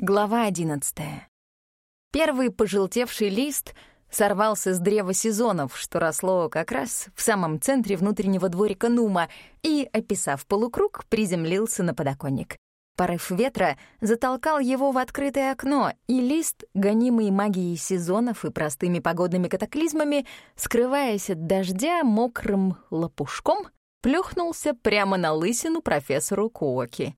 Глава одиннадцатая. Первый пожелтевший лист сорвался с древа сезонов, что росло как раз в самом центре внутреннего дворика Нума, и, описав полукруг, приземлился на подоконник. Порыв ветра затолкал его в открытое окно, и лист, гонимый магией сезонов и простыми погодными катаклизмами, скрываясь от дождя мокрым лопушком, плюхнулся прямо на лысину профессору Куоки.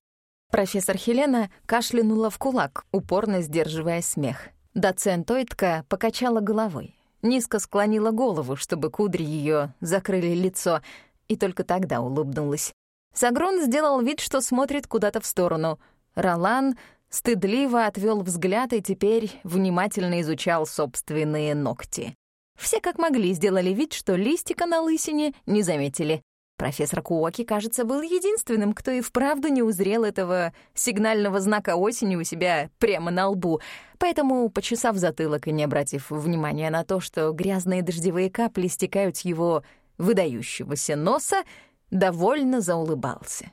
Профессор Хелена кашлянула в кулак, упорно сдерживая смех. Доцент Ойтка покачала головой, низко склонила голову, чтобы кудри ее закрыли лицо, и только тогда улыбнулась. Сагрон сделал вид, что смотрит куда-то в сторону. Ролан стыдливо отвел взгляд и теперь внимательно изучал собственные ногти. Все как могли сделали вид, что листика на лысине не заметили. Профессор Куоки, кажется, был единственным, кто и вправду не узрел этого сигнального знака осени у себя прямо на лбу, поэтому, почесав затылок и не обратив внимания на то, что грязные дождевые капли стекают с его выдающегося носа, довольно заулыбался.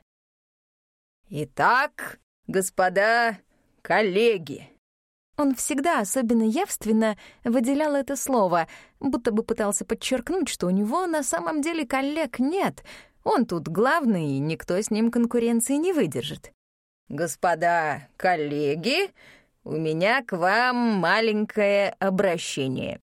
«Итак, господа коллеги», он всегда особенно явственно выделял это слово, будто бы пытался подчеркнуть, что у него на самом деле коллег нет. Он тут главный, и никто с ним конкуренции не выдержит. «Господа коллеги, у меня к вам маленькое обращение».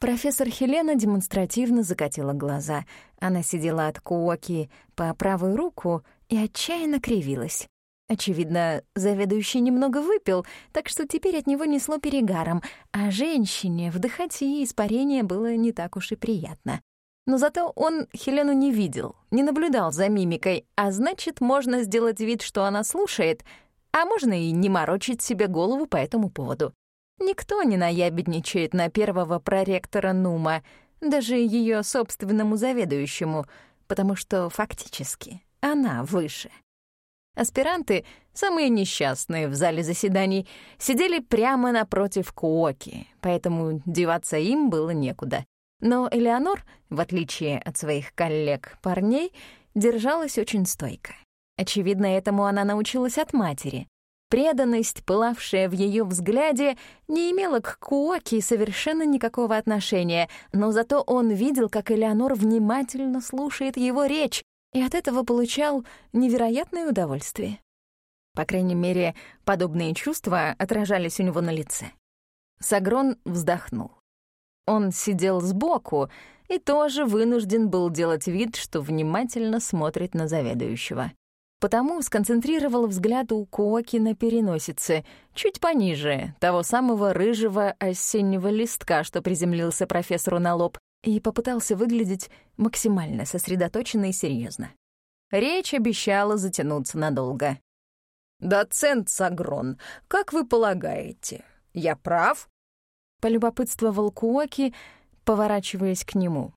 Профессор Хелена демонстративно закатила глаза. Она сидела от Куоки по правую руку и отчаянно кривилась. Очевидно, заведующий немного выпил, так что теперь от него несло перегаром, а женщине вдыхать и испарение было не так уж и приятно. Но зато он Хелену не видел, не наблюдал за мимикой, а значит, можно сделать вид, что она слушает, а можно и не морочить себе голову по этому поводу. Никто не наябедничает на первого проректора Нума, даже ее собственному заведующему, потому что фактически она выше. Аспиранты, самые несчастные в зале заседаний, сидели прямо напротив Куоки, поэтому деваться им было некуда. Но Элеонор, в отличие от своих коллег-парней, держалась очень стойко. Очевидно, этому она научилась от матери. Преданность, пылавшая в ее взгляде, не имела к Куоки совершенно никакого отношения, но зато он видел, как Элеонор внимательно слушает его речь, и от этого получал невероятное удовольствие. По крайней мере, подобные чувства отражались у него на лице. Сагрон вздохнул. Он сидел сбоку и тоже вынужден был делать вид, что внимательно смотрит на заведующего. Потому сконцентрировал взгляд у Куоки на переносице, чуть пониже того самого рыжего осеннего листка, что приземлился профессору на лоб, и попытался выглядеть максимально сосредоточенно и серьезно. Речь обещала затянуться надолго. «Доцент Сагрон, как вы полагаете, я прав?» Полюбопытствовал Куоки, поворачиваясь к нему.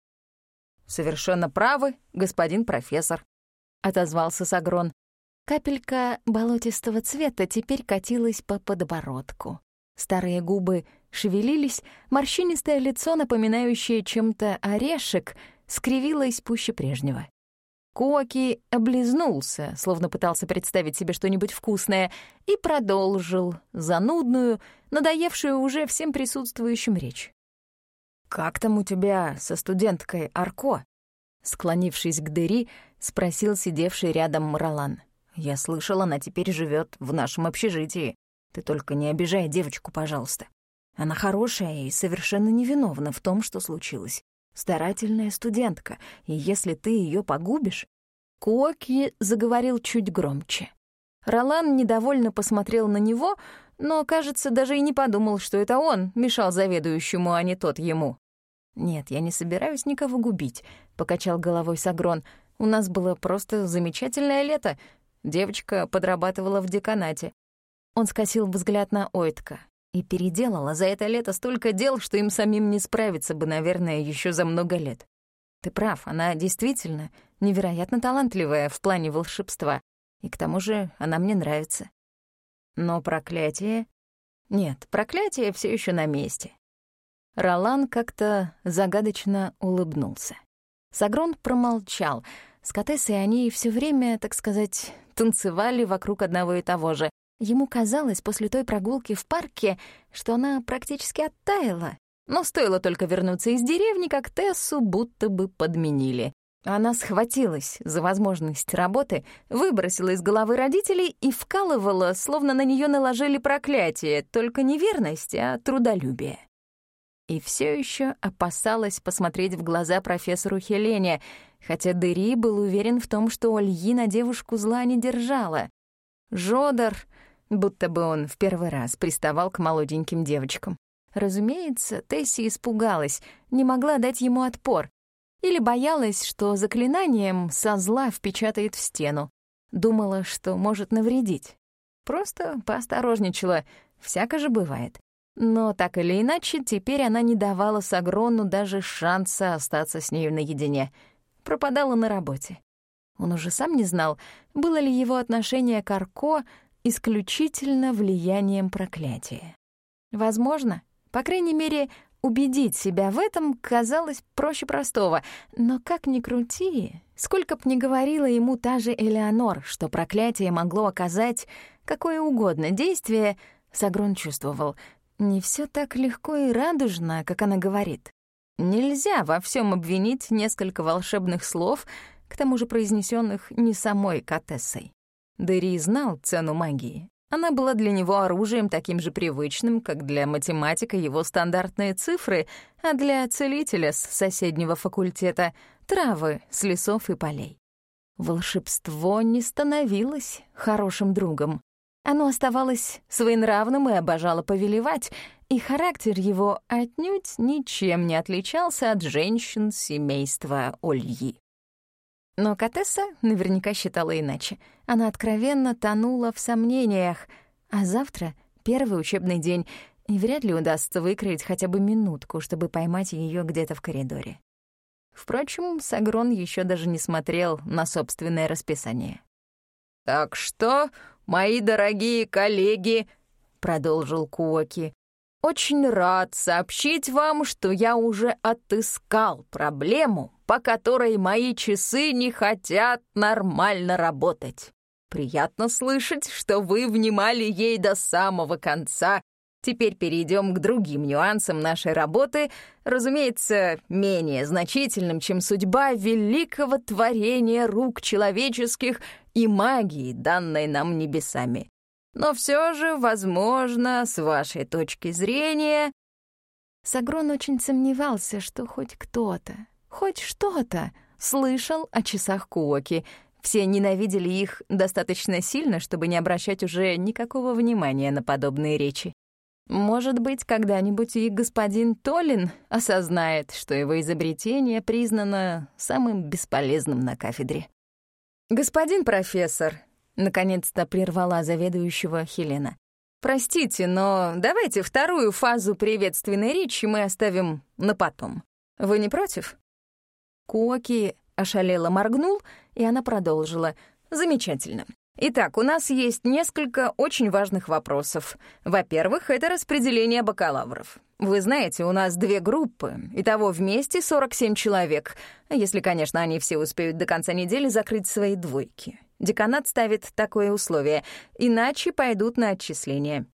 «Совершенно правы, господин профессор», — отозвался Сагрон. Капелька болотистого цвета теперь катилась по подбородку. Старые губы шевелились, морщинистое лицо, напоминающее чем-то орешек, скривилось пуще прежнего. Коки облизнулся, словно пытался представить себе что-нибудь вкусное, и продолжил занудную, надоевшую уже всем присутствующим речь. «Как там у тебя со студенткой Арко?» Склонившись к Дери, спросил сидевший рядом Ролан. «Я слышал, она теперь живет в нашем общежитии. Ты только не обижай девочку, пожалуйста. Она хорошая и совершенно невиновна в том, что случилось. Старательная студентка, и если ты ее погубишь... Куоки заговорил чуть громче. Ролан недовольно посмотрел на него, но, кажется, даже и не подумал, что это он мешал заведующему, а не тот ему. «Нет, я не собираюсь никого губить», — покачал головой Сагрон. «У нас было просто замечательное лето. Девочка подрабатывала в деканате. Он скосил взгляд на Ойтка и переделала за это лето столько дел, что им самим не справиться бы, наверное, еще за много лет. Ты прав, она действительно невероятно талантливая в плане волшебства, и к тому же она мне нравится. Но проклятие... Нет, проклятие все еще на месте. Ролан как-то загадочно улыбнулся. Сагрон промолчал. С Катессой они все время, так сказать, танцевали вокруг одного и того же, Ему казалось после той прогулки в парке, что она практически оттаяла. Но стоило только вернуться из деревни, как Тессу будто бы подменили. Она схватилась за возможность работы, выбросила из головы родителей и вкалывала, словно на нее наложили проклятие, только не верность, а трудолюбие. И все еще опасалась посмотреть в глаза профессору Хелене, хотя Дери был уверен в том, что Ольи на девушку зла не держала. Жодор, будто бы он в первый раз приставал к молоденьким девочкам. Разумеется, Тесси испугалась, не могла дать ему отпор, или боялась, что заклинанием со зла впечатает в стену. Думала, что может навредить. Просто поосторожничала, всяко же бывает. Но так или иначе, теперь она не давала Сагрону даже шанса остаться с нею наедине. Пропадала на работе. Он уже сам не знал, было ли его отношение к Арко исключительно влиянием проклятия. Возможно, по крайней мере, Убедить себя в этом казалось проще простого, но как ни крути, сколько б ни говорила ему та же Элеонор, что проклятие могло оказать какое угодно действие, Сагрон чувствовал, не все так легко и радужно, как она говорит. Нельзя во всем обвинить несколько волшебных слов, к тому же произнесенных не самой Катессой. Дери знал цену магии, она была для него оружием таким же привычным, как для математика его стандартные цифры, а для целителя с соседнего факультета — травы с лесов и полей. Волшебство не становилось хорошим другом. Оно оставалось своенравным и обожало повелевать, и характер его отнюдь ничем не отличался от женщин семейства Ольи. Но Катесса наверняка считала иначе. Она откровенно тонула в сомнениях. А завтра — первый учебный день, и вряд ли удастся выкроить хотя бы минутку, чтобы поймать ее где-то в коридоре. Впрочем, Сагрон еще даже не смотрел на собственное расписание. «Так что, мои дорогие коллеги», — продолжил Куоки, «очень рад сообщить вам, что я уже отыскал проблему, по которой мои часы не хотят нормально работать. Приятно слышать, что вы внимали ей до самого конца. Теперь перейдем к другим нюансам нашей работы, разумеется, менее значительным, чем судьба великого творения рук человеческих и магии, данной нам небесами. Но все же, возможно, с вашей точки зрения... Сагрон очень сомневался, что хоть кто-то, хоть что-то слышал о часах Куоки. Все ненавидели их достаточно сильно, чтобы не обращать уже никакого внимания на подобные речи. Может быть, когда-нибудь и господин Толин осознает, что его изобретение признано самым бесполезным на кафедре. «Господин профессор», — наконец-то прервала заведующего Хелена, «простите, но давайте вторую фазу приветственной речи мы оставим на потом. Вы не против?» Коки ошалело моргнул, и она продолжила. «Замечательно. Итак, у нас есть несколько очень важных вопросов. Во-первых, это распределение бакалавров. Вы знаете, у нас две группы, и того вместе 47 человек, если, конечно, они все успеют до конца недели закрыть свои двойки. Деканат ставит такое условие, иначе пойдут на отчисление.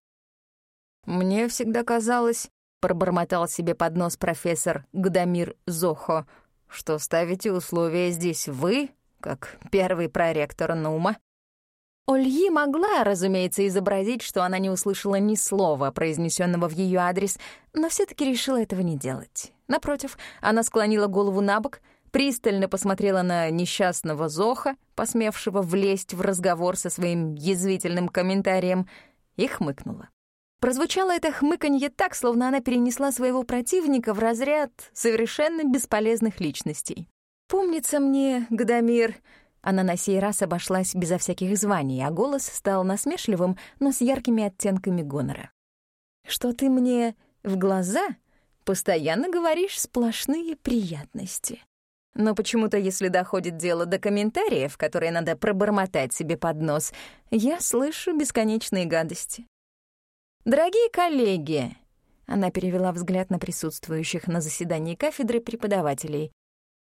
«Мне всегда казалось», — пробормотал себе под нос профессор Гдамир Зохо, что ставите условия здесь вы, как первый проректор Нума. Ольи могла, разумеется, изобразить, что она не услышала ни слова, произнесенного в ее адрес, но все таки решила этого не делать. Напротив, она склонила голову на бок, пристально посмотрела на несчастного Зоха, посмевшего влезть в разговор со своим язвительным комментарием, и хмыкнула. Прозвучало это хмыканье так, словно она перенесла своего противника в разряд совершенно бесполезных личностей. «Помнится мне, Гдамир...» Она на сей раз обошлась безо всяких званий, а голос стал насмешливым, но с яркими оттенками гонора. «Что ты мне в глаза постоянно говоришь сплошные приятности?» Но почему-то, если доходит дело до комментариев, которые надо пробормотать себе под нос, я слышу бесконечные гадости. «Дорогие коллеги!» Она перевела взгляд на присутствующих на заседании кафедры преподавателей.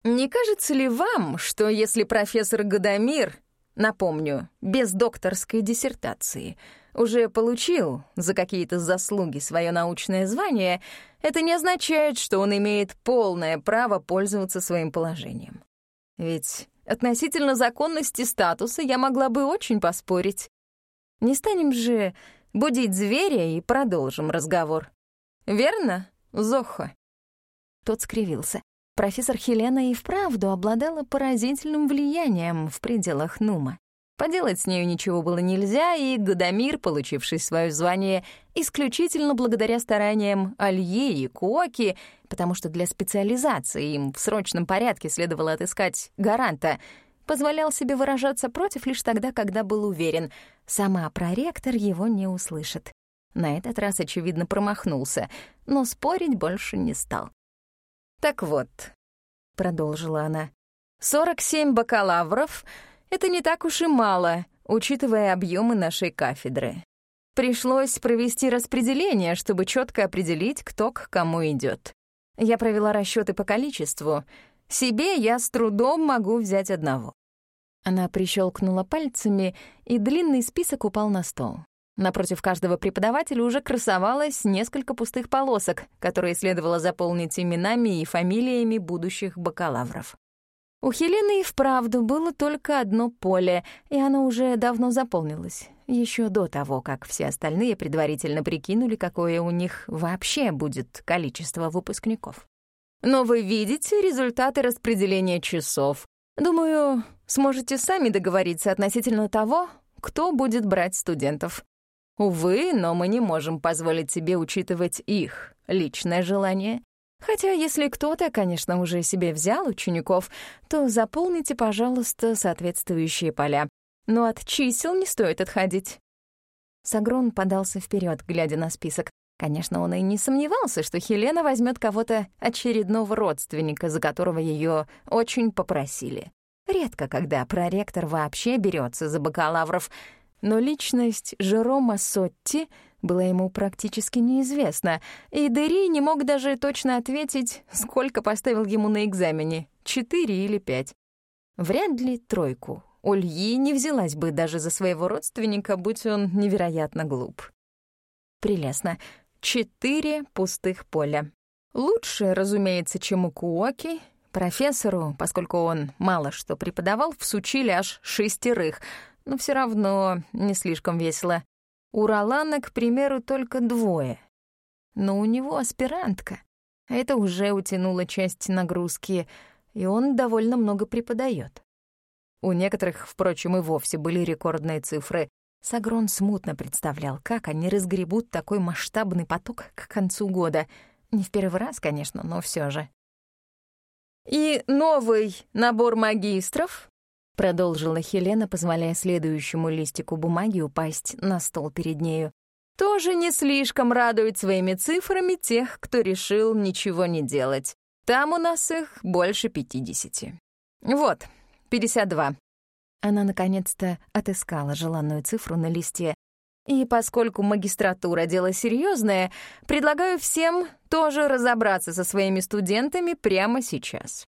«Не кажется ли вам, что если профессор Гадамир, напомню, без докторской диссертации, уже получил за какие-то заслуги свое научное звание, это не означает, что он имеет полное право пользоваться своим положением. Ведь относительно законности статуса я могла бы очень поспорить. Не станем же будить зверя и продолжим разговор. Верно, Зохо?» Тот скривился. Профессор Хелена и вправду обладала поразительным влиянием в пределах Нума. Поделать с нею ничего было нельзя, и Гадамир, получивший свое звание исключительно благодаря стараниям Алье и Куоки, потому что для специализации им в срочном порядке следовало отыскать гаранта, позволял себе выражаться против лишь тогда, когда был уверен, сама проректор его не услышит. На этот раз, очевидно, промахнулся, но спорить больше не стал. «Так вот», — продолжила она, — «47 бакалавров — это не так уж и мало, учитывая объемы нашей кафедры. Пришлось провести распределение, чтобы четко определить, кто к кому идет. Я провела расчеты по количеству. Себе я с трудом могу взять одного. Она прищелкнула пальцами, и длинный список упал на стол. Напротив каждого преподавателя уже красовалось несколько пустых полосок, которые следовало заполнить именами и фамилиями будущих бакалавров. У Хелены и вправду было только одно поле, и оно уже давно заполнилось, еще до того, как все остальные предварительно прикинули, какое у них вообще будет количество выпускников. Но вы видите результаты распределения часов. Думаю, сможете сами договориться относительно того, кто будет брать студентов. Увы, но мы не можем позволить себе учитывать их личное желание Хотя, если кто-то, конечно, уже себе взял учеников, то заполните, пожалуйста, соответствующие поля. Но от чисел не стоит отходить. Сагрон подался вперед, глядя на список. Конечно, он и не сомневался, что Хелена возьмет кого-то очередного родственника, за которого ее очень попросили. Редко когда проректор вообще берется за бакалавров, но личность Жерома Сотти была ему практически неизвестна, и Дери не мог даже точно ответить, сколько поставил ему на экзамене — четыре или пять. Вряд ли тройку. Ульи не взялась бы даже за своего родственника, будь он невероятно глуп. Прелестно. Четыре пустых поля. Лучше, разумеется, чем у Куоки. Профессору, поскольку он мало что преподавал, всучили аж шестерых, но все равно не слишком весело. У Ролана, к примеру, только двое. Но у него аспирантка. Это уже утянуло часть нагрузки, и он довольно много преподает. У некоторых, впрочем, и вовсе были рекордные цифры. Сагрон смутно представлял, как они разгребут такой масштабный поток к концу года. Не в первый раз, конечно, но все же. И новый набор магистров — продолжила Хелена, позволяя следующему листику бумаги упасть на стол перед нею. «Тоже не слишком радует своими цифрами тех, кто решил ничего не делать. Там у нас их больше пятидесяти. Вот, пятьдесят два». Она наконец-то отыскала желанную цифру на листе. И поскольку магистратура — дело серьезное, предлагаю всем тоже разобраться со своими студентами прямо сейчас.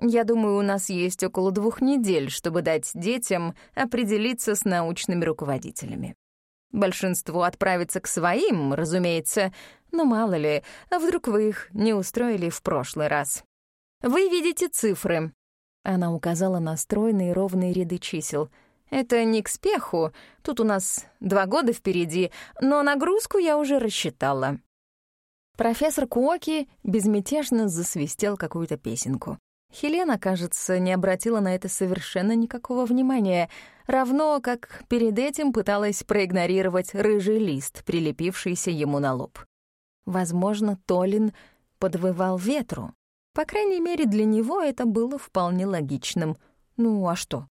Я думаю, у нас есть около двух недель, чтобы дать детям определиться с научными руководителями. Большинство отправится к своим, разумеется, но мало ли, а вдруг вы их не устроили в прошлый раз. Вы видите цифры. Она указала на стройные ровные ряды чисел. Это не к спеху, тут у нас два года впереди, но нагрузку я уже рассчитала. Профессор Куоки безмятежно засвистел какую-то песенку. Хелена, кажется, не обратила на это совершенно никакого внимания, равно как перед этим пыталась проигнорировать рыжий лист, прилепившийся ему на лоб. Возможно, Толин подвывал ветру. По крайней мере, для него это было вполне логичным. Ну а что?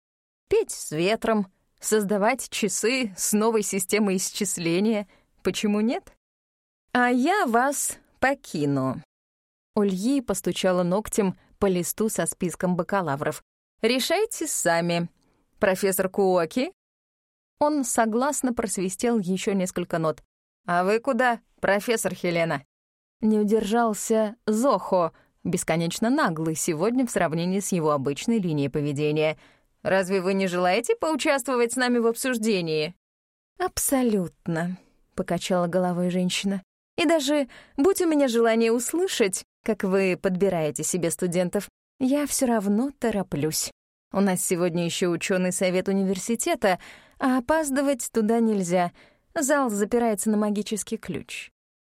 Петь с ветром, создавать часы с новой системой исчисления. Почему нет? А я вас покину. Ульи постучала ногтем по листу со списком бакалавров. «Решайте сами. Профессор Куоки?» Он согласно просвистел еще несколько нот. «А вы куда, профессор Хелена?» Не удержался Зохо, бесконечно наглый сегодня в сравнении с его обычной линией поведения. «Разве вы не желаете поучаствовать с нами в обсуждении?» «Абсолютно», — покачала головой женщина. «И даже, будь у меня желание услышать, как вы подбираете себе студентов, я все равно тороплюсь. У нас сегодня еще ученый совет университета, а опаздывать туда нельзя. Зал запирается на магический ключ.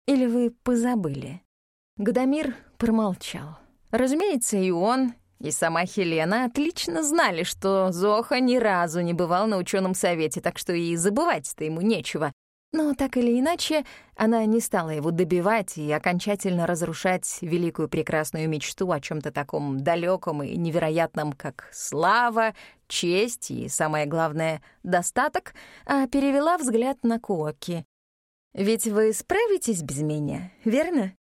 Или вы позабыли?» Гдамир промолчал. Разумеется, и он, и сама Хелена отлично знали, что Зоха ни разу не бывал на ученом совете, так что и забывать-то ему нечего. Но так или иначе, она не стала его добивать и окончательно разрушать великую прекрасную мечту о чем то таком далеком и невероятном, как слава, честь и, самое главное, достаток, а перевела взгляд на Коки. «Ведь вы справитесь без меня, верно?»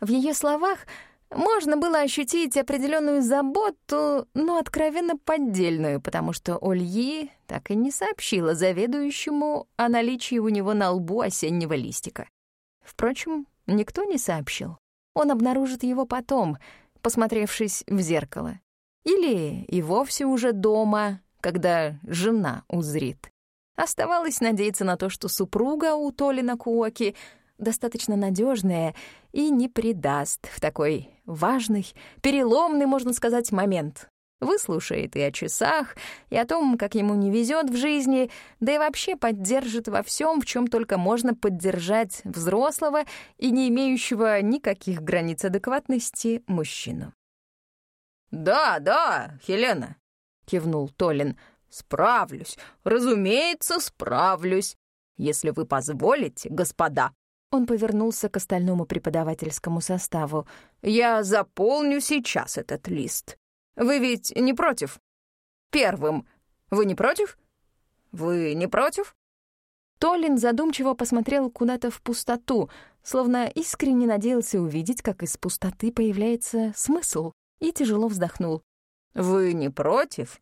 В ее словах можно было ощутить определенную заботу, но откровенно поддельную, потому что Ольи так и не сообщила заведующему о наличии у него на лбу осеннего листика. Впрочем, никто не сообщил. Он обнаружит его потом, посмотревшись в зеркало. Или и вовсе уже дома, когда жена узрит. Оставалось надеяться на то, что супруга у Толина Куоки достаточно надежная и не предаст в такой важный, переломный, можно сказать, момент. Выслушает и о часах, и о том, как ему не везет в жизни, да и вообще поддержит во всем, в чем только можно поддержать взрослого и не имеющего никаких границ адекватности мужчину. «Да, да, Хелена», — кивнул Толин, — «справлюсь, разумеется, справлюсь, если вы позволите, господа». Он повернулся к остальному преподавательскому составу. «Я заполню сейчас этот лист. Вы ведь не против? Первым. Вы не против? Вы не против?» Толин задумчиво посмотрел куда-то в пустоту, словно искренне надеялся увидеть, как из пустоты появляется смысл, и тяжело вздохнул. «Вы не против?»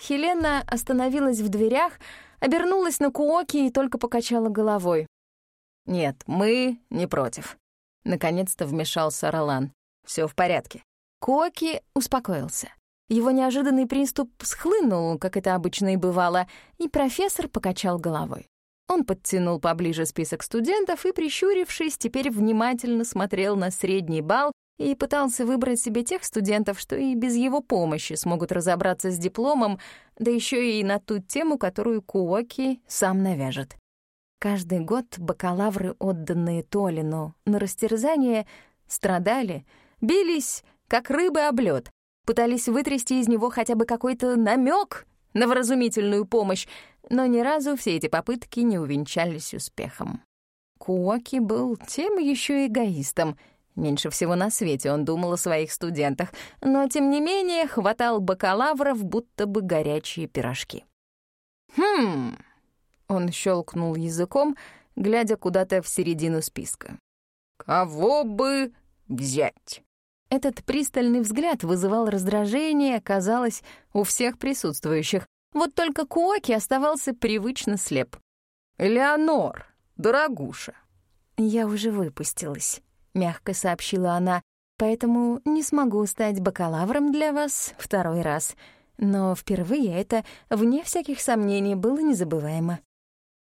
Хелена остановилась в дверях, обернулась на Куоки и только покачала головой. «Нет, мы не против». Наконец-то вмешался Ролан. Все в порядке». Коки успокоился. Его неожиданный приступ схлынул, как это обычно и бывало, и профессор покачал головой. Он подтянул поближе список студентов и, прищурившись, теперь внимательно смотрел на средний балл и пытался выбрать себе тех студентов, что и без его помощи смогут разобраться с дипломом, да еще и на ту тему, которую Куоки сам навяжет. Каждый год бакалавры, отданные Толину на растерзание, страдали, бились, как рыбы об лёд, пытались вытрясти из него хотя бы какой-то намек на вразумительную помощь, но ни разу все эти попытки не увенчались успехом. Куоки был тем еще эгоистом. Меньше всего на свете он думал о своих студентах, но, тем не менее, хватал бакалавров, будто бы горячие пирожки. «Хм...» Он щелкнул языком, глядя куда-то в середину списка. «Кого бы взять?» Этот пристальный взгляд вызывал раздражение, казалось, у всех присутствующих. Вот только Куоки оставался привычно слеп. «Леонор, дорогуша!» «Я уже выпустилась», — мягко сообщила она, «поэтому не смогу стать бакалавром для вас второй раз. Но впервые это, вне всяких сомнений, было незабываемо».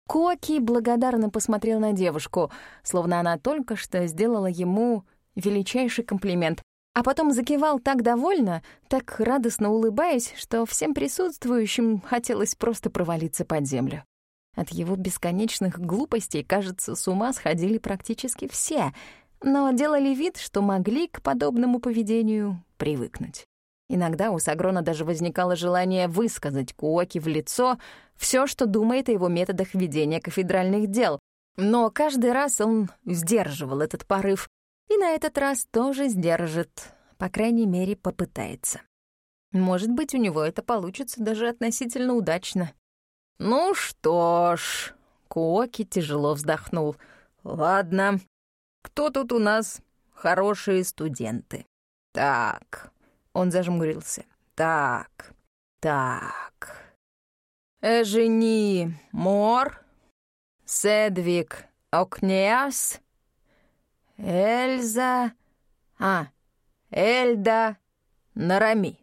Коки благодарно посмотрел на девушку, словно она только что сделала ему величайший комплимент, а потом закивал так довольно, так радостно улыбаясь, что всем присутствующим хотелось просто провалиться под землю. От его бесконечных глупостей, кажется, с ума сходили практически все, но делали вид, что могли к подобному поведению привыкнуть. Иногда у Сагрона даже возникало желание высказать Куоки в лицо все, что думает о его методах ведения кафедральных дел, но каждый раз он сдерживал этот порыв, и на этот раз тоже сдержит, по крайней мере, попытается. Может быть, у него это получится даже относительно удачно. «Ну что ж...» — Куоки тяжело вздохнул. «Ладно, кто тут у нас хорошие студенты?» «Так, он зажмурился. «Так, так. Эжени Мор, Седвик Окнеас, Эльза... А, Эльда Нарами».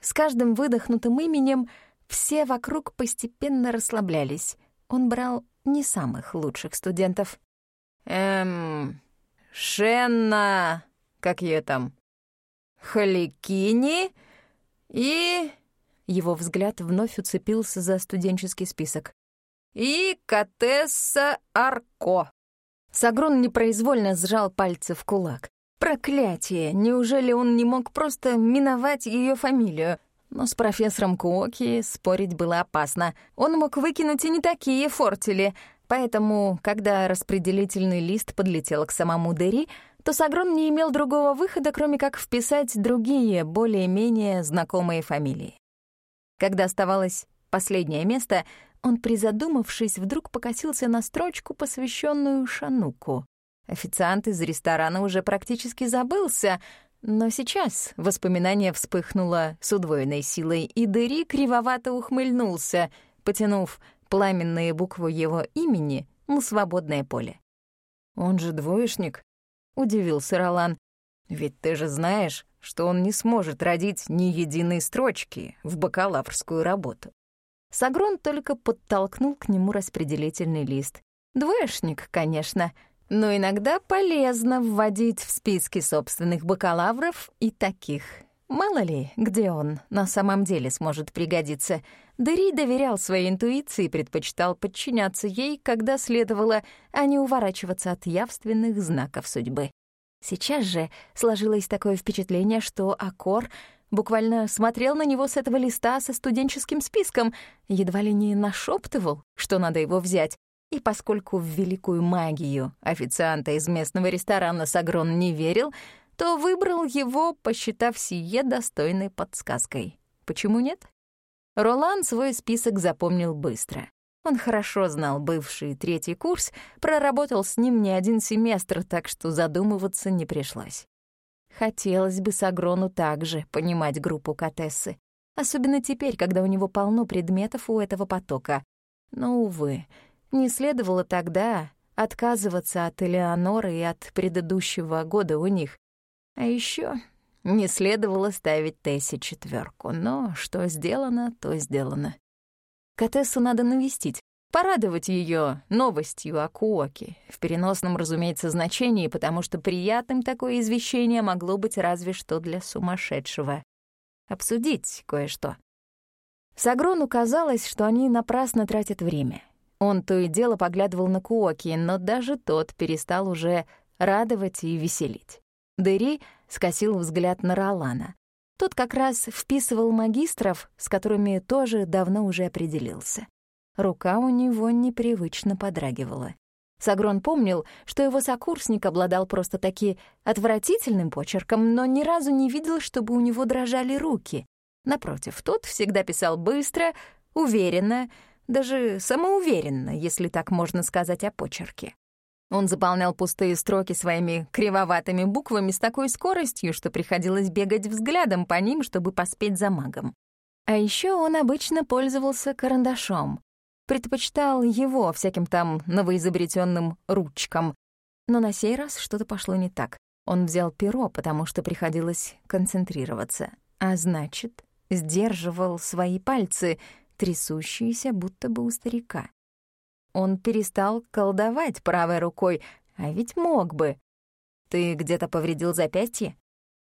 С каждым выдохнутым именем все вокруг постепенно расслаблялись. он брал не самых лучших студентов. «Эм... Шенна... Как ее там? Халикини и...» Его взгляд вновь уцепился за студенческий список. «И Катесса Арко». Сагрон непроизвольно сжал пальцы в кулак. Проклятие! Неужели он не мог просто миновать ее фамилию? Но с профессором Куоки спорить было опасно. Он мог выкинуть и не такие фортели. Поэтому, когда распределительный лист подлетел к самому Дери, то Сагрон не имел другого выхода, кроме как вписать другие, более-менее знакомые фамилии. Когда оставалось последнее место, он, призадумавшись, вдруг покосился на строчку, посвященную Шануку. Официант из ресторана уже практически забылся, но сейчас воспоминание вспыхнуло с удвоенной силой, и Дери кривовато ухмыльнулся, потянув пламенные буквы его имени на свободное поле. «Он же двоечник», — удивился Ролан. «Ведь ты же знаешь, что он не сможет родить ни единой строчки в бакалаврскую работу». Сагрон только подтолкнул к нему распределительный лист. Двоечник, конечно, но иногда полезно вводить в списки собственных бакалавров и таких. Мало ли, где он на самом деле сможет пригодиться. Дери доверял своей интуиции и предпочитал подчиняться ей, когда следовало, а не уворачиваться от явственных знаков судьбы. Сейчас же сложилось такое впечатление, что Акор буквально смотрел на него с этого листа со студенческим списком, едва ли не нашептывал, что надо его взять. И поскольку в великую магию официанта из местного ресторана Сагрон не верил, то выбрал его, посчитав сие достойной подсказкой. Почему нет? Ролан свой список запомнил быстро. Он хорошо знал бывший третий курс, проработал с ним не один семестр, так что задумываться не пришлось. Хотелось бы Сагрону также понимать группу Катессы, особенно теперь, когда у него полно предметов у этого потока. Но, увы, не следовало тогда отказываться от Элеоноры и от предыдущего года у них. А еще не следовало ставить Тессе четверку, но что сделано, то сделано. Катессу надо навестить, Порадовать ее новостью о Куоке, в переносном, разумеется, значении, потому что приятным такое извещение могло быть разве что для сумасшедшего. Обсудить кое-что. Сагрону казалось, что они напрасно тратят время. Он то и дело поглядывал на Куоки, но даже тот перестал уже радовать и веселить. Дери скосил взгляд на Ролана. Тот как раз вписывал магистров, с которыми тоже давно уже определился. Рука у него непривычно подрагивала. Сагрон помнил, что его сокурсник обладал просто-таки отвратительным почерком, но ни разу не видел, чтобы у него дрожали руки. Напротив, тот всегда писал быстро, уверенно, даже самоуверенно, если так можно сказать о почерке. Он заполнял пустые строки своими кривоватыми буквами с такой скоростью, что приходилось бегать взглядом по ним, чтобы поспеть за магом. А еще он обычно пользовался карандашом предпочитал его всяким там новоизобретенным ручкам. Но на сей раз что-то пошло не так. Он взял перо, потому что приходилось концентрироваться, а значит, сдерживал свои пальцы, трясущиеся будто бы у старика. Он перестал колдовать правой рукой, а ведь мог бы. Ты где-то повредил запястье?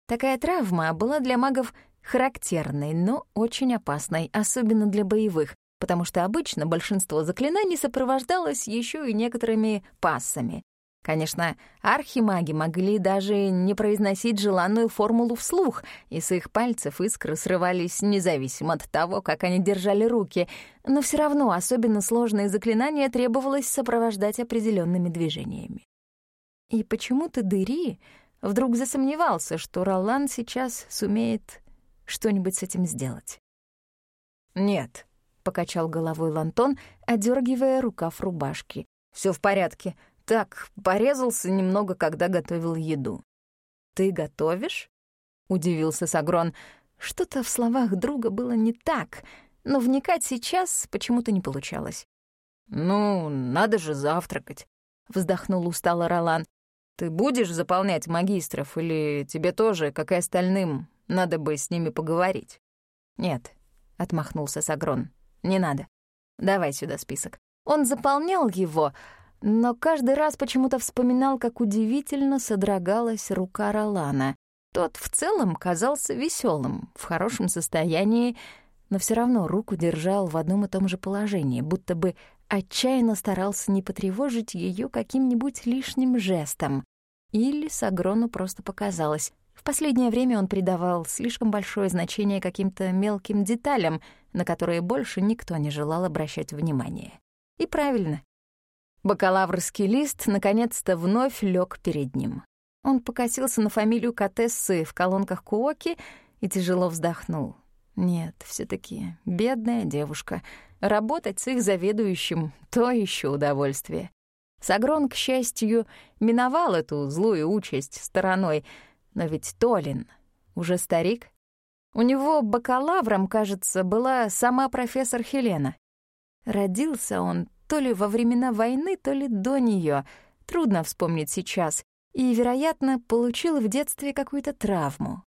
Такая травма была для магов характерной, но очень опасной, особенно для боевых, потому что обычно большинство заклинаний сопровождалось еще и некоторыми пассами. Конечно, архимаги могли даже не произносить желанную формулу вслух, и с их пальцев искры срывались независимо от того, как они держали руки, но все равно особенно сложные заклинания требовалось сопровождать определенными движениями. И почему-то Дыри вдруг засомневался, что Ролан сейчас сумеет что-нибудь с этим сделать. «Нет», — покачал головой Лантон, одергивая рукав рубашки. Все в порядке. Так, порезался немного, когда готовил еду». «Ты готовишь?» — удивился Сагрон. Что-то в словах друга было не так, но вникать сейчас почему-то не получалось. «Ну, надо же завтракать», — вздохнул устало Ролан. «Ты будешь заполнять магистров или тебе тоже, как и остальным, надо бы с ними поговорить?» «Нет», — отмахнулся Сагрон. Не надо. Давай сюда список. Он заполнял его, но каждый раз почему-то вспоминал, как удивительно содрогалась рука Ролана. Тот в целом казался веселым, в хорошем состоянии, но все равно руку держал в одном и том же положении, будто бы отчаянно старался не потревожить ее каким-нибудь лишним жестом. Или Сагрону просто показалось. В последнее время он придавал слишком большое значение каким-то мелким деталям, на которые больше никто не желал обращать внимание. И правильно. Бакалаврский лист наконец-то вновь лег перед ним. Он покосился на фамилию Катессы в колонках Куоки и тяжело вздохнул. Нет, все таки бедная девушка. Работать с их заведующим — то еще удовольствие. Сагрон, к счастью, миновал эту злую участь стороной, но ведь Толин уже старик. У него бакалавром, кажется, была сама профессор Хелена. Родился он то ли во времена войны, то ли до нее. Трудно вспомнить сейчас. И, вероятно, получил в детстве какую-то травму.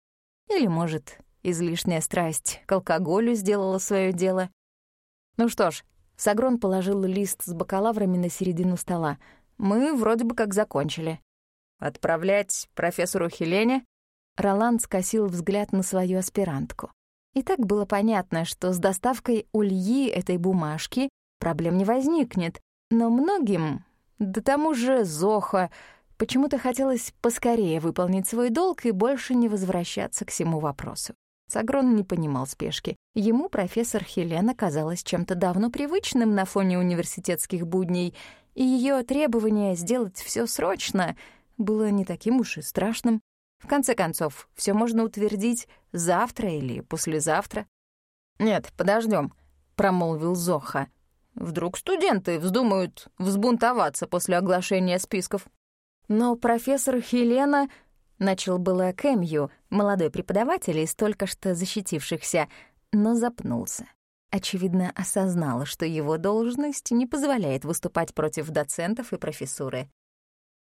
Или, может, излишняя страсть к алкоголю сделала свое дело. Ну что ж, Сагрон положил лист с бакалаврами на середину стола. Мы вроде бы как закончили. «Отправлять профессору Хелене?» Роланд скосил взгляд на свою аспирантку. И так было понятно, что с доставкой ульи этой бумажки проблем не возникнет, но многим, да тому же Зоха, почему-то хотелось поскорее выполнить свой долг и больше не возвращаться к всему вопросу. Сагрон не понимал спешки. Ему профессор Хелена казалась чем-то давно привычным на фоне университетских будней, и ее требование сделать все срочно было не таким уж и страшным. В конце концов, все можно утвердить завтра или послезавтра. «Нет, подождем, промолвил Зоха. «Вдруг студенты вздумают взбунтоваться после оглашения списков?» Но профессор Хелена начал было Кэмью, молодой преподаватель из только что защитившихся, но запнулся. Очевидно, осознал, что его должность не позволяет выступать против доцентов и профессуры.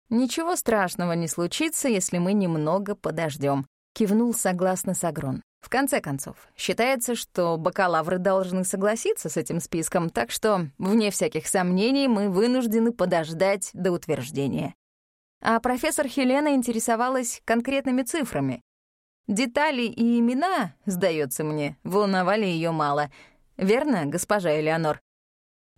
«Ничего страшного не случится, если мы немного подождем», — кивнул согласно Сагрон. «В конце концов, считается, что бакалавры должны согласиться с этим списком, так что, вне всяких сомнений, мы вынуждены подождать до утверждения». А профессор Хелена интересовалась конкретными цифрами. Детали и имена, сдается мне, волновали ее мало. Верно, госпожа Элеонор?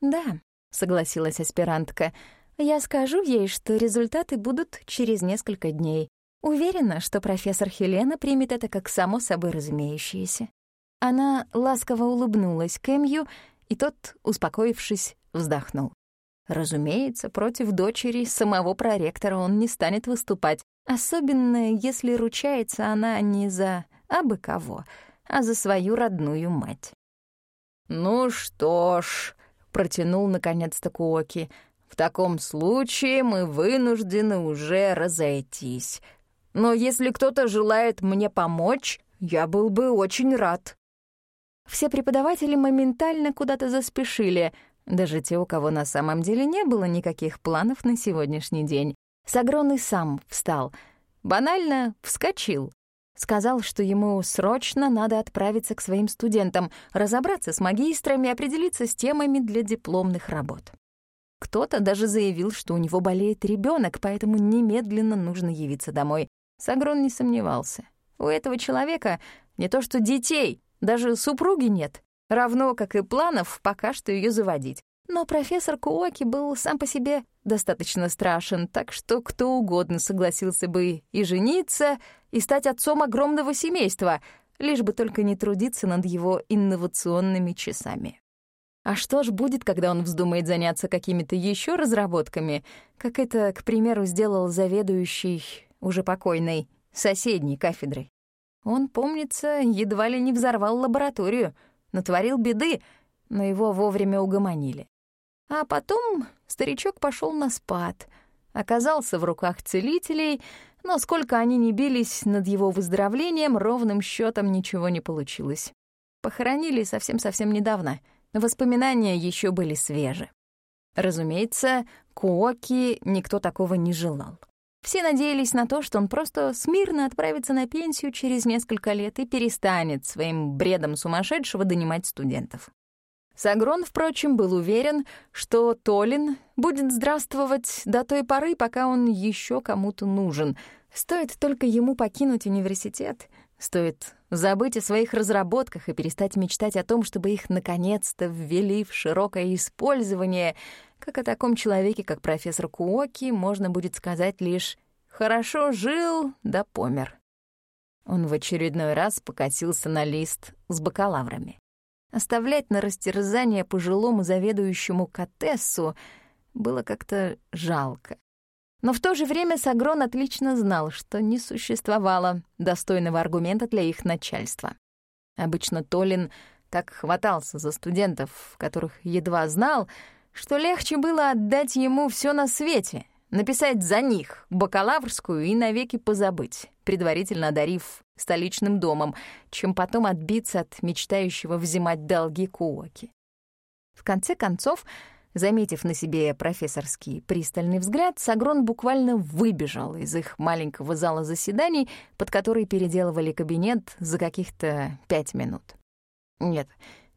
«Да», — согласилась аспирантка, — я скажу ей, что результаты будут через несколько дней. Уверена, что профессор Хелена примет это как само собой разумеющееся. Она ласково улыбнулась Кэмью, и тот, успокоившись, вздохнул. Разумеется, против дочери самого проректора он не станет выступать, особенно если ручается она не за абы кого, а за свою родную мать. «Ну что ж», — протянул наконец-то Куоки, — в таком случае мы вынуждены уже разойтись. Но если кто-то желает мне помочь, я был бы очень рад». Все преподаватели моментально куда-то заспешили, даже те, у кого на самом деле не было никаких планов на сегодняшний день. Сагрон и сам встал. Банально вскочил. Сказал, что ему срочно надо отправиться к своим студентам, разобраться с магистрами, определиться с темами для дипломных работ. Кто-то даже заявил, что у него болеет ребенок, поэтому немедленно нужно явиться домой. Сагрон не сомневался. У этого человека не то что детей, даже супруги нет, равно как и планов пока что ее заводить. Но профессор Куоки был сам по себе достаточно страшен, так что кто угодно согласился бы и жениться, и стать отцом огромного семейства, лишь бы только не трудиться над его инновационными часами. А что ж будет, когда он вздумает заняться какими-то еще разработками, как это, к примеру, сделал заведующий, уже покойной, соседней кафедрой? Он, помнится, едва ли не взорвал лабораторию, натворил беды, но его вовремя угомонили. А потом старичок пошел на спад, оказался в руках целителей, но сколько они ни бились над его выздоровлением, ровным счетом ничего не получилось. Похоронили совсем-совсем недавно — Воспоминания еще были свежи. Разумеется, Куоки никто такого не желал. Все надеялись на то, что он просто смирно отправится на пенсию через несколько лет и перестанет своим бредом сумасшедшего донимать студентов. Сагрон, впрочем, был уверен, что Толин будет здравствовать до той поры, пока он еще кому-то нужен. Стоит только ему покинуть университет, стоит забыть о своих разработках и перестать мечтать о том, чтобы их наконец-то ввели в широкое использование, как о таком человеке, как профессор Куоки, можно будет сказать лишь «хорошо жил, да помер». Он в очередной раз покатился на лист с бакалаврами. Оставлять на растерзание пожилому заведующему Катессу было как-то жалко. Но в то же время Сагрон отлично знал, что не существовало достойного аргумента для их начальства. Обычно Толин так хватался за студентов, которых едва знал, что легче было отдать ему все на свете, написать за них бакалаврскую и навеки позабыть, предварительно одарив столичным домом, чем потом отбиться от мечтающего взимать долги Куоки. В конце концов, заметив на себе профессорский пристальный взгляд, Сагрон буквально выбежал из их маленького зала заседаний, под который переделывали кабинет за каких-то пять минут. Нет,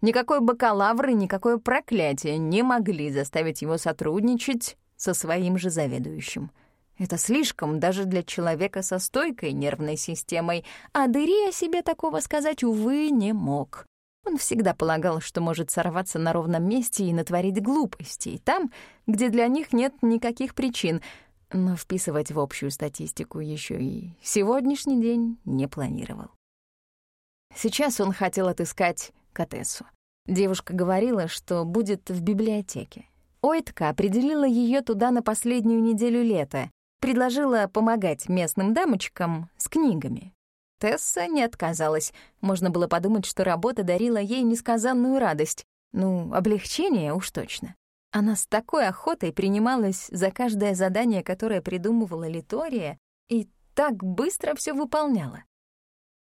никакой бакалавр и никакое проклятие не могли заставить его сотрудничать со своим же заведующим. Это слишком даже для человека со стойкой нервной системой, а Дыри о себе такого сказать, увы, не мог. Он всегда полагал, что может сорваться на ровном месте и натворить глупостей, там, где для них нет никаких причин, но вписывать в общую статистику еще и сегодняшний день не планировал. Сейчас он хотел отыскать Катессу. Девушка говорила, что будет в библиотеке. Ойтка определила ее туда на последнюю неделю лета, предложила помогать местным дамочкам с книгами. Тесса не отказалась. Можно было подумать, что работа дарила ей несказанную радость. Ну, облегчение уж точно. Она с такой охотой принималась за каждое задание, которое придумывала Литория, и так быстро все выполняла.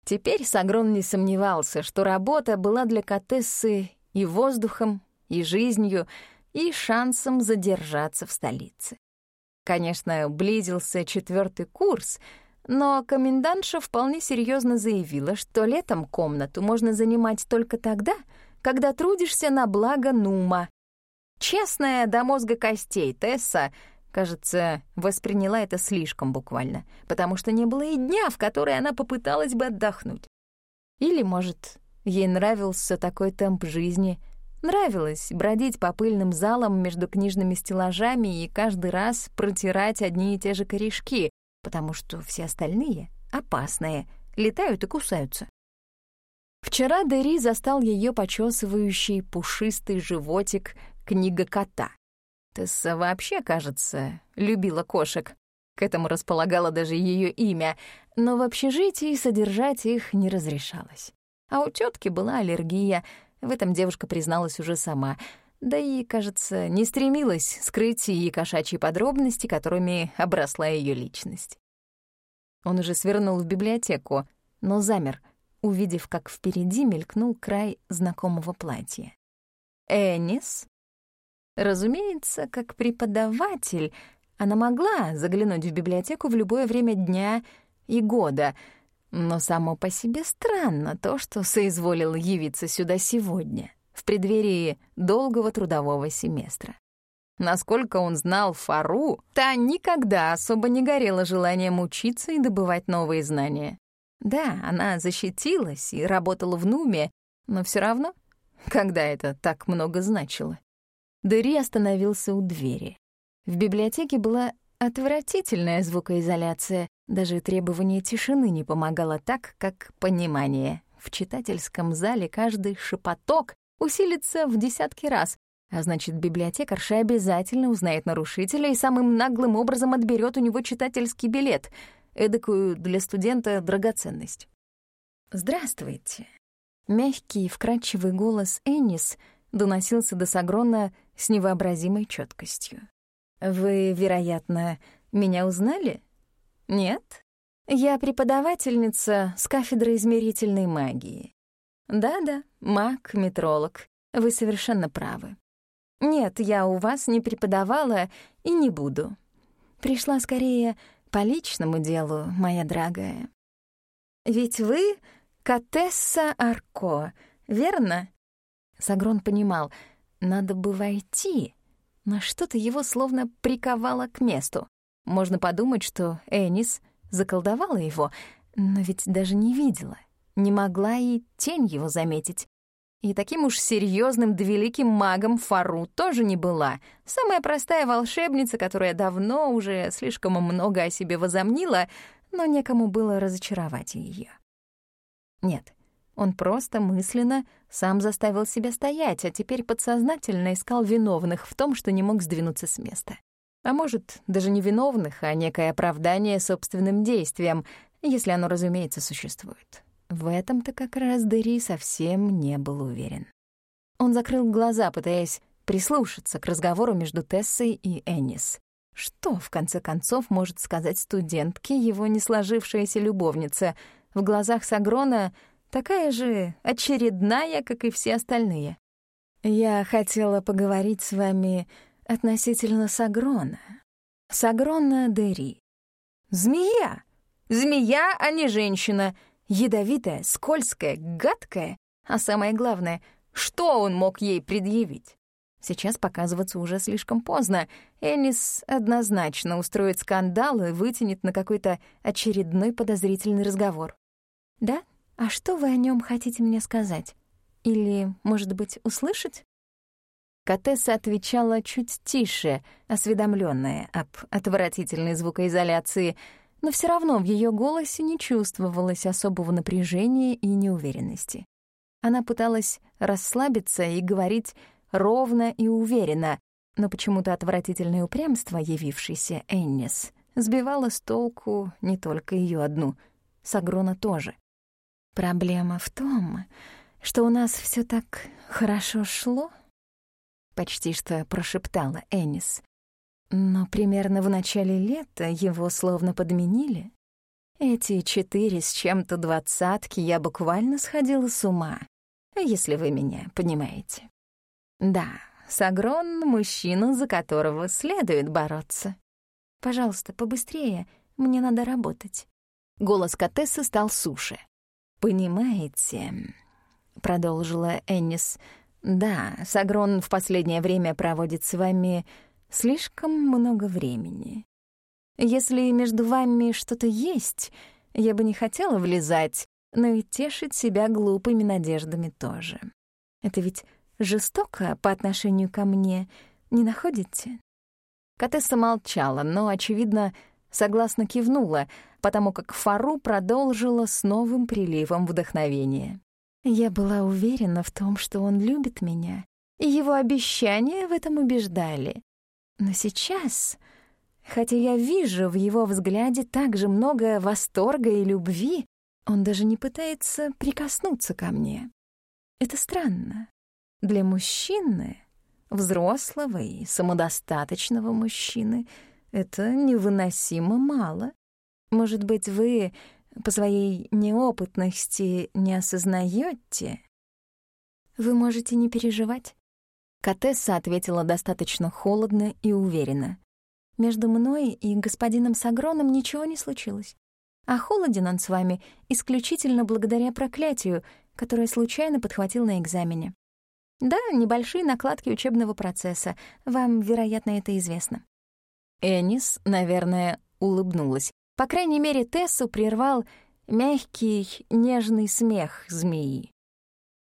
Теперь Сагрон не сомневался, что работа была для Катессы и воздухом, и жизнью, и шансом задержаться в столице. Конечно, близился четвертый курс, но комендантша вполне серьезно заявила, что летом комнату можно занимать только тогда, когда трудишься на благо Нума. Честная до мозга костей Тесса, кажется, восприняла это слишком буквально, потому что не было и дня, в который она попыталась бы отдохнуть. Или, может, ей нравился такой темп жизни — Нравилось бродить по пыльным залам между книжными стеллажами и каждый раз протирать одни и те же корешки, потому что все остальные опасные, летают и кусаются. Вчера Дери застал ее почесывающий пушистый животик книга кота. Тесса вообще, кажется, любила кошек. К этому располагало даже ее имя, но в общежитии содержать их не разрешалось. А у тетки была аллергия — в этом девушка призналась уже сама. Да и, кажется, не стремилась скрыть и кошачьи подробности, которыми обросла ее личность. Он уже свернул в библиотеку, но замер, увидев, как впереди мелькнул край знакомого платья. «Энис?» Разумеется, как преподаватель, она могла заглянуть в библиотеку в любое время дня и года — но само по себе странно то, что соизволил явиться сюда сегодня, в преддверии долгого трудового семестра. Насколько он знал Фару, та никогда особо не горела желанием учиться и добывать новые знания. Да, она защитилась и работала в Нуме, но все равно, когда это так много значило. Дери остановился у двери. В библиотеке была отвратительная звукоизоляция, даже требование тишины не помогало так, как понимание. В читательском зале каждый шепоток усилится в десятки раз, а значит, библиотекарша обязательно узнает нарушителя и самым наглым образом отберет у него читательский билет, эдакую для студента драгоценность. «Здравствуйте». Мягкий вкрадчивый голос Эннис доносился до Сагрона с невообразимой четкостью. «Вы, вероятно, меня узнали?» Нет, я преподавательница с кафедры измерительной магии. Да-да, маг-метролог, вы совершенно правы. Нет, я у вас не преподавала и не буду. Пришла скорее по личному делу, моя дорогая. Ведь вы Катесса Арко, верно? Сагрон понимал, надо бы войти, но что-то его словно приковало к месту. Можно подумать, что Энис заколдовала его, но ведь даже не видела, не могла и тень его заметить. И таким уж серьезным да великим магом Фару тоже не была. Самая простая волшебница, которая давно уже слишком много о себе возомнила, но некому было разочаровать ее. Нет, он просто мысленно сам заставил себя стоять, а теперь подсознательно искал виновных в том, что не мог сдвинуться с места. А может, даже не виновных, а некое оправдание собственным действиям, если оно, разумеется, существует. В этом-то как раз Дери совсем не был уверен. Он закрыл глаза, пытаясь прислушаться к разговору между Тессой и Эннис. Что, в конце концов, может сказать студентке его не сложившаяся любовница? В глазах Сагрона такая же очередная, как и все остальные. «Я хотела поговорить с вами относительно Сагрона. Сагрона Дери. Змея! Змея, а не женщина!» Ядовитая, скользкая, гадкая. А самое главное, что он мог ей предъявить? Сейчас показываться уже слишком поздно. Энис однозначно устроит скандал и вытянет на какой-то очередной подозрительный разговор. «Да? А что вы о нем хотите мне сказать? Или, может быть, услышать?» Катесса отвечала чуть тише, осведомленная об отвратительной звукоизоляции — но все равно в ее голосе не чувствовалось особого напряжения и неуверенности. Она пыталась расслабиться и говорить ровно и уверенно, но почему-то отвратительное упрямство, явившееся Эннис, сбивало с толку не только ее одну, Сагрона тоже. «Проблема в том, что у нас все так хорошо шло», — почти что прошептала Эннис. Но примерно в начале лета его словно подменили. Эти четыре с чем-то двадцатки я буквально сходила с ума, если вы меня понимаете. Да, Сагрон — мужчина, за которого следует бороться. Пожалуйста, побыстрее, мне надо работать. Голос Катессы стал суше. «Понимаете», — продолжила Эннис, — «да, Сагрон в последнее время проводит с вами слишком много времени. Если между вами что-то есть, я бы не хотела влезать, но и тешить себя глупыми надеждами тоже. Это ведь жестоко по отношению ко мне, не находите?» Катесса молчала, но, очевидно, согласно кивнула, потому как Фару продолжила с новым приливом вдохновения. Я была уверена в том, что он любит меня, и его обещания в этом убеждали. Но сейчас, хотя я вижу в его взгляде так же много восторга и любви, он даже не пытается прикоснуться ко мне. Это странно. Для мужчины, взрослого и самодостаточного мужчины, это невыносимо мало. Может быть, вы по своей неопытности не осознаете? Вы можете не переживать. Катесса ответила достаточно холодно и уверенно. «Между мной и господином Сагроном ничего не случилось. А холоден он с вами исключительно благодаря проклятию, которое случайно подхватил на экзамене. Да, небольшие накладки учебного процесса. Вам, вероятно, это известно». Энис, наверное, улыбнулась. По крайней мере, Тессу прервал мягкий, нежный смех змеи.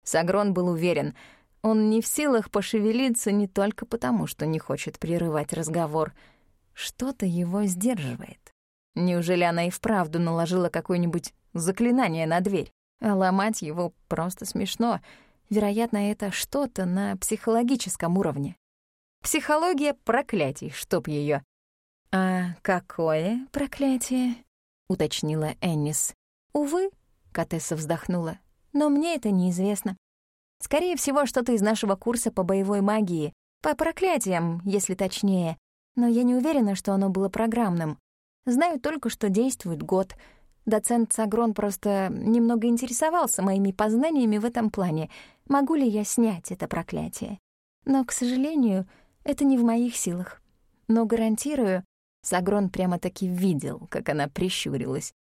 Сагрон был уверен — он не в силах пошевелиться не только потому, что не хочет прерывать разговор. Что-то его сдерживает. Неужели она и вправду наложила какое-нибудь заклинание на дверь? А ломать его просто смешно. Вероятно, это что-то на психологическом уровне. Психология проклятий, чтоб ее. «А какое проклятие?» — уточнила Эннис. «Увы», — Катесса вздохнула, — «но мне это неизвестно. Скорее всего, что-то из нашего курса по боевой магии. По проклятиям, если точнее. Но я не уверена, что оно было программным. Знаю только, что действует год. Доцент Сагрон просто немного интересовался моими познаниями в этом плане. Могу ли я снять это проклятие? Но, к сожалению, это не в моих силах. Но гарантирую, Сагрон прямо-таки видел, как она прищурилась,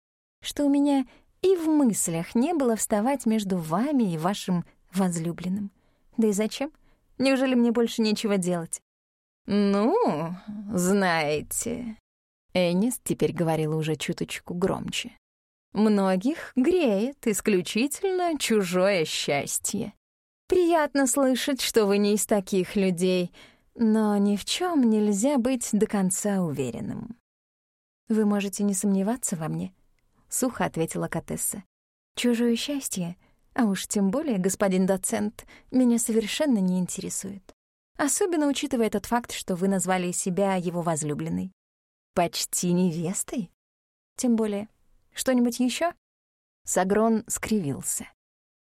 что у меня и в мыслях не было вставать между вами и вашим возлюбленным. Да и зачем? Неужели мне больше нечего делать? «Ну, знаете...» Энис теперь говорила уже чуточку громче. «Многих греет исключительно чужое счастье. Приятно слышать, что вы не из таких людей, но ни в чем нельзя быть до конца уверенным». «Вы можете не сомневаться во мне», — сухо ответила Катесса. «Чужое счастье, а уж тем более, господин доцент, меня совершенно не интересует. Особенно учитывая тот факт, что вы назвали себя его возлюбленной. Почти невестой? Тем более, что-нибудь еще? Сагрон скривился.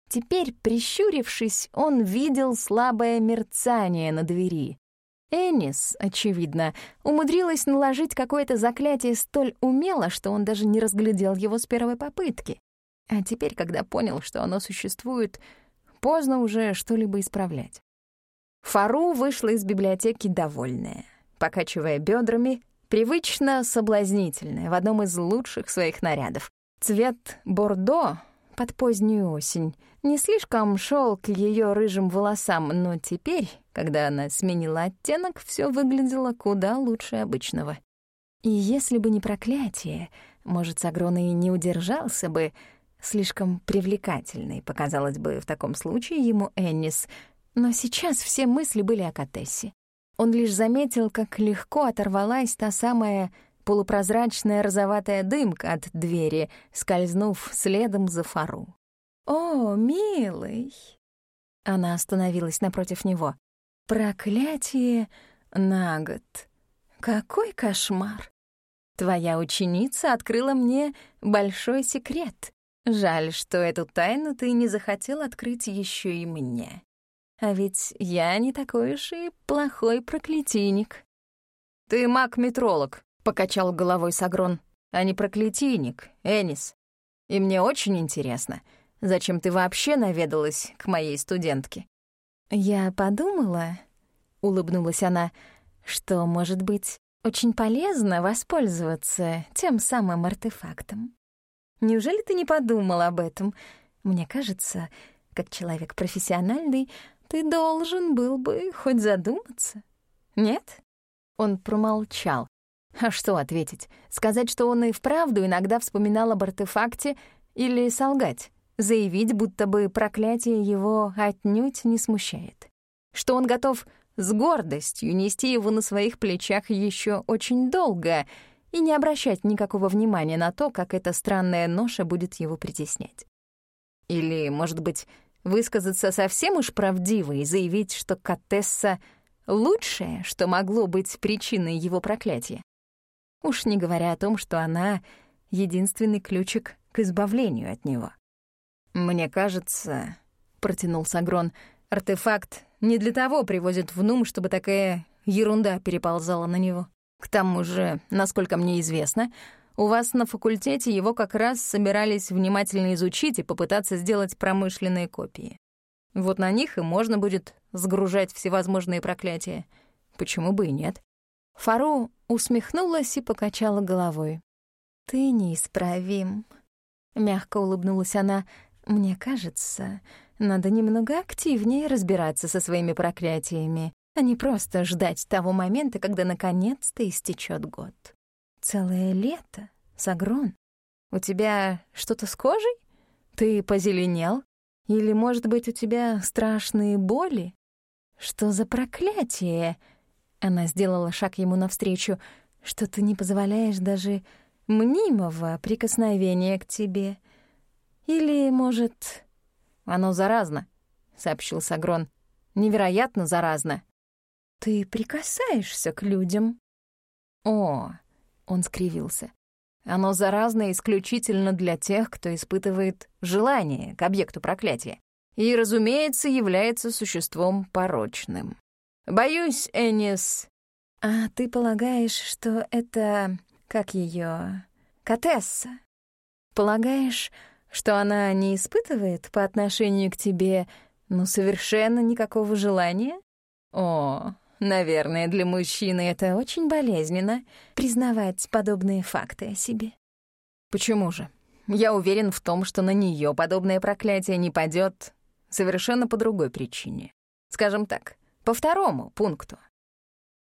Теперь, прищурившись, он видел слабое мерцание на двери. Энис, очевидно, умудрилась наложить какое-то заклятие столь умело, что он даже не разглядел его с первой попытки. А теперь, когда понял, что оно существует, поздно уже что-либо исправлять. Фару вышла из библиотеки довольная, покачивая бедрами, привычно соблазнительная, в одном из лучших своих нарядов. Цвет бордо под позднюю осень не слишком шел к ее рыжим волосам, но теперь, когда она сменила оттенок, все выглядело куда лучше обычного. И если бы не проклятие, может, Сагрон и не удержался бы, слишком привлекательной показалось бы в таком случае ему Эннис — но сейчас все мысли были о Катессе. Он лишь заметил, как легко оторвалась та самая полупрозрачная розоватая дымка от двери, скользнув следом за фару. «О, милый!» Она остановилась напротив него. «Проклятие на год! Какой кошмар! Твоя ученица открыла мне большой секрет. Жаль, что эту тайну ты не захотел открыть еще и мне. А ведь я не такой уж и плохой проклятийник. «Ты маг-метролог», — покачал головой Сагрон, «а не проклятийник, Энис. И мне очень интересно, зачем ты вообще наведалась к моей студентке?» «Я подумала», — улыбнулась она, «что, может быть, очень полезно воспользоваться тем самым артефактом. Неужели ты не подумал об этом? Мне кажется, как человек профессиональный, ты должен был бы хоть задуматься. Нет? Он промолчал. А что ответить? Сказать, что он и вправду иногда вспоминал об артефакте или солгать? Заявить, будто бы проклятие его отнюдь не смущает. Что он готов с гордостью нести его на своих плечах еще очень долго и не обращать никакого внимания на то, как эта странная ноша будет его притеснять. Или, может быть, высказаться совсем уж правдиво и заявить, что Катесса — лучшее, что могло быть причиной его проклятия. Уж не говоря о том, что она — единственный ключик к избавлению от него. «Мне кажется», — протянул Сагрон, — «артефакт не для того привозит в Нум, чтобы такая ерунда переползала на него. К тому же, насколько мне известно, у вас на факультете его как раз собирались внимательно изучить и попытаться сделать промышленные копии. Вот на них и можно будет сгружать всевозможные проклятия. Почему бы и нет? Фару усмехнулась и покачала головой. «Ты неисправим», — мягко улыбнулась она. «Мне кажется, надо немного активнее разбираться со своими проклятиями, а не просто ждать того момента, когда наконец-то истечет год». Целое лето, Сагрон? У тебя что-то с кожей? Ты позеленел? Или, может быть, у тебя страшные боли? Что за проклятие? Она сделала шаг ему навстречу, что ты не позволяешь даже мнимого прикосновения к тебе. Или, может... Оно заразно, — сообщил Сагрон. Невероятно заразно. Ты прикасаешься к людям. О, он скривился. Оно заразно исключительно для тех, кто испытывает желание к объекту проклятия. И, разумеется, является существом порочным. Боюсь, Энис... А ты полагаешь, что это... как ее Катесса? Полагаешь, что она не испытывает по отношению к тебе, ну, совершенно никакого желания? О, Наверное, для мужчины это очень болезненно — признавать подобные факты о себе. Почему же? Я уверен в том, что на нее подобное проклятие не падет совершенно по другой причине. Скажем так, по второму пункту».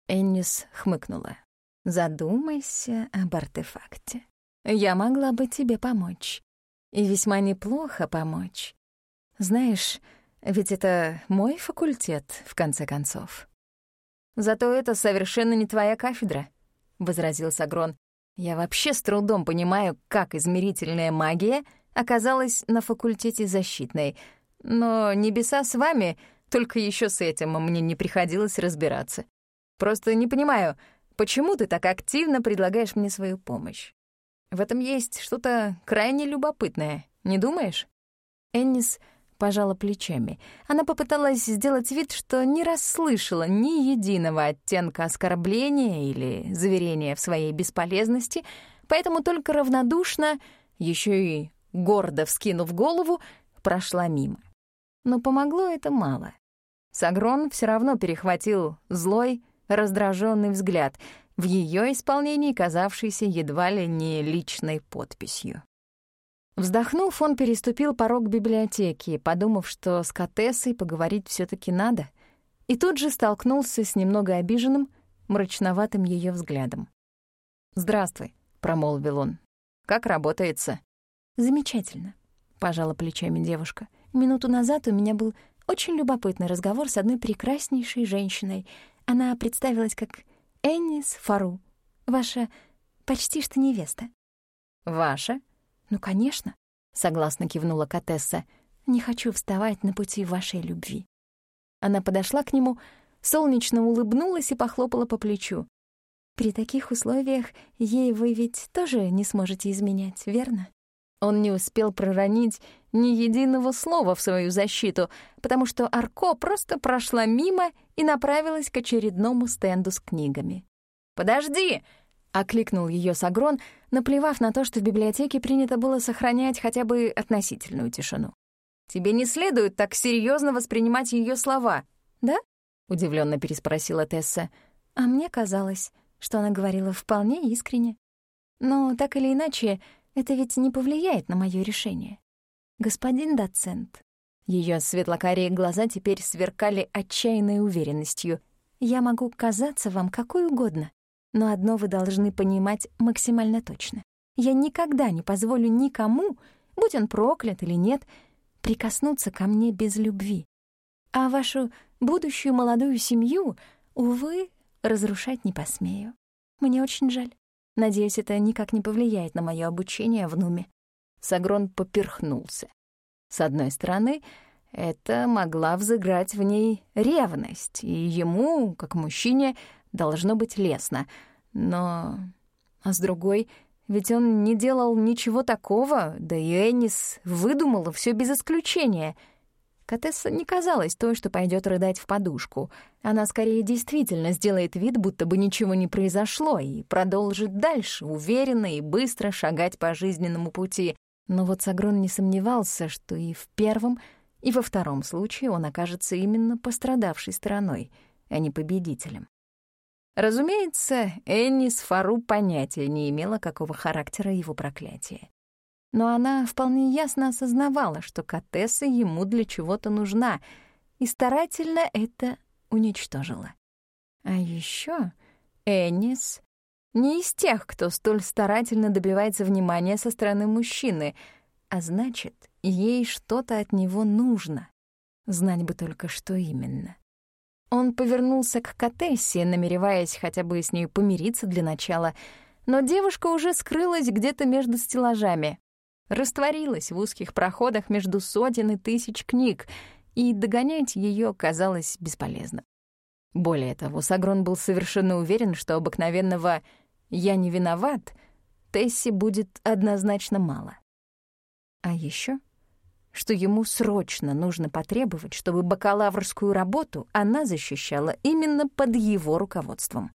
Эннис хмыкнула. «Задумайся об артефакте. Я могла бы тебе помочь. И весьма неплохо помочь. Знаешь, ведь это мой факультет, в конце концов». «Зато это совершенно не твоя кафедра», — возразил Сагрон. «Я вообще с трудом понимаю, как измерительная магия оказалась на факультете защитной. Но небеса с вами, только еще с этим мне не приходилось разбираться. Просто не понимаю, почему ты так активно предлагаешь мне свою помощь? В этом есть что-то крайне любопытное, не думаешь?» Эннис пожала плечами. Она попыталась сделать вид, что не расслышала ни единого оттенка оскорбления или заверения в своей бесполезности, поэтому только равнодушно, еще и гордо вскинув голову, прошла мимо. Но помогло это мало. Сагрон все равно перехватил злой, раздраженный взгляд, в ее исполнении казавшийся едва ли не личной подписью. Вздохнув, он переступил порог библиотеки, подумав, что с Катессой поговорить все таки надо, и тут же столкнулся с немного обиженным, мрачноватым ее взглядом. «Здравствуй», — промолвил он. «Как работается?» «Замечательно», — пожала плечами девушка. «Минуту назад у меня был очень любопытный разговор с одной прекраснейшей женщиной. Она представилась как Эннис Фару, ваша почти что невеста». «Ваша?» «Ну, конечно», — согласно кивнула Катесса. «Не хочу вставать на пути вашей любви». Она подошла к нему, солнечно улыбнулась и похлопала по плечу. «При таких условиях ей вы ведь тоже не сможете изменять, верно?» Он не успел проронить ни единого слова в свою защиту, потому что Арко просто прошла мимо и направилась к очередному стенду с книгами. «Подожди!» — окликнул ее Сагрон, наплевав на то, что в библиотеке принято было сохранять хотя бы относительную тишину. «Тебе не следует так серьезно воспринимать ее слова, да?» — удивленно переспросила Тесса. «А мне казалось, что она говорила вполне искренне. Но так или иначе, это ведь не повлияет на мое решение. Господин доцент». Ее светлокарие глаза теперь сверкали отчаянной уверенностью. «Я могу казаться вам какой угодно, но одно вы должны понимать максимально точно. Я никогда не позволю никому, будь он проклят или нет, прикоснуться ко мне без любви. А вашу будущую молодую семью, увы, разрушать не посмею. Мне очень жаль. Надеюсь, это никак не повлияет на мое обучение в Нуме». Сагрон поперхнулся. С одной стороны, это могла взыграть в ней ревность, и ему, как мужчине, должно быть лестно. Но... А с другой, ведь он не делал ничего такого, да и Эннис выдумала все без исключения. Катесса не казалась той, что пойдет рыдать в подушку. Она скорее действительно сделает вид, будто бы ничего не произошло, и продолжит дальше, уверенно и быстро шагать по жизненному пути. Но вот Сагрон не сомневался, что и в первом, и во втором случае он окажется именно пострадавшей стороной, а не победителем. Разумеется, Энни Фару понятия не имела, какого характера его проклятие. Но она вполне ясно осознавала, что Катесса ему для чего-то нужна, и старательно это уничтожила. А еще Эннис не из тех, кто столь старательно добивается внимания со стороны мужчины, а значит, ей что-то от него нужно. Знать бы только, что именно. Он повернулся к Катессе, намереваясь хотя бы с ней помириться для начала, но девушка уже скрылась где-то между стеллажами, растворилась в узких проходах между сотен и тысяч книг, и догонять ее казалось бесполезно. Более того, Сагрон был совершенно уверен, что обыкновенного «я не виноват» Тесси будет однозначно мало. А еще что ему срочно нужно потребовать, чтобы бакалаврскую работу она защищала именно под его руководством.